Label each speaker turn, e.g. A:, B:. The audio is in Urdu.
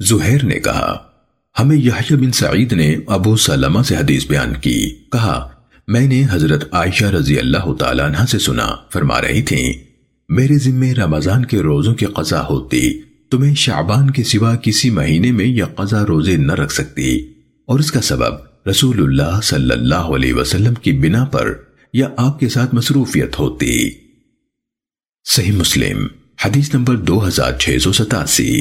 A: زہیر نے کہا، ہمیں یحییٰ بن سعید نے ابو سلمہ سے حدیث بیان کی۔ کہا، میں نے حضرت عائشہ رضی اللہ تعالیٰ عنہ سے سنا، فرما رہی تھیں، میرے ذمہ رمضان کے روزوں کی قضا ہوتی تو میں شعبان کے سوا کسی مہینے میں یہ قضا روزے نہ رکھ سکتی۔ اور اس کا سبب رسول اللہ صلی اللہ علیہ وسلم کی بنا پر یا آپ کے ساتھ مصروفیت ہوتی۔ صحیح مسلم، حدیث نمبر دو ہزار چھ سو ستاسی۔